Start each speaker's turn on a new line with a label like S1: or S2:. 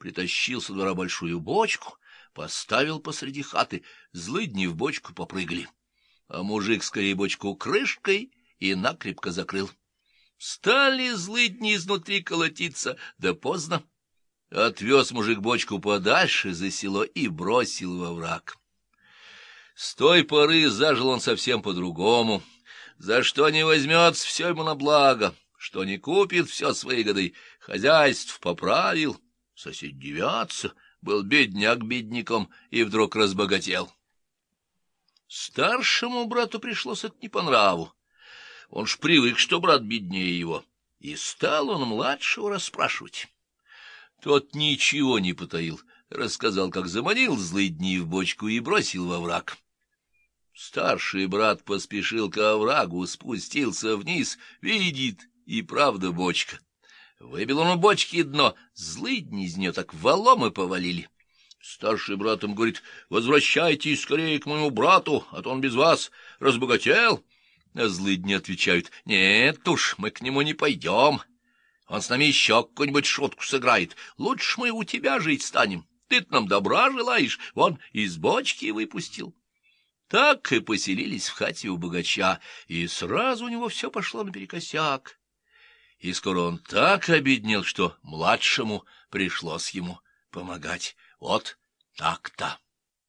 S1: притащил со двора большую бочку, поставил посреди хаты, злыдни в бочку попрыгали. А мужик скорее бочку крышкой и накрепко закрыл. Стали злыдни изнутри колотиться, да поздно. Отвез мужик бочку подальше за село и бросил во враг. С той поры зажил он совсем по-другому. За что не возьмется, все ему на благо, что не купит, все с выгодой. Хозяйств поправил, сосед девятся, был бедняк бедняком и вдруг разбогател. Старшему брату пришлось это не по нраву. Он ж привык, что брат беднее его, и стал он младшего расспрашивать. Тот ничего не потаил, рассказал, как заманил злые дни в бочку и бросил во враг. Старший брат поспешил к оврагу, спустился вниз, видит, и правда бочка. Выбил он у бочки дно, злыдни из нее так валом повалили. Старший брат им говорит, возвращайтесь скорее к моему брату, а то он без вас разбогател. А злыдни отвечают, нет уж, мы к нему не пойдем. Он с нами еще какую-нибудь шутку сыграет. Лучше мы у тебя жить станем. ты нам добра желаешь, вон из бочки выпустил. Так и поселились в хате у богача, и сразу у него все пошло наперекосяк. И скоро он так обеднел, что младшему пришлось ему помогать. Вот так-то.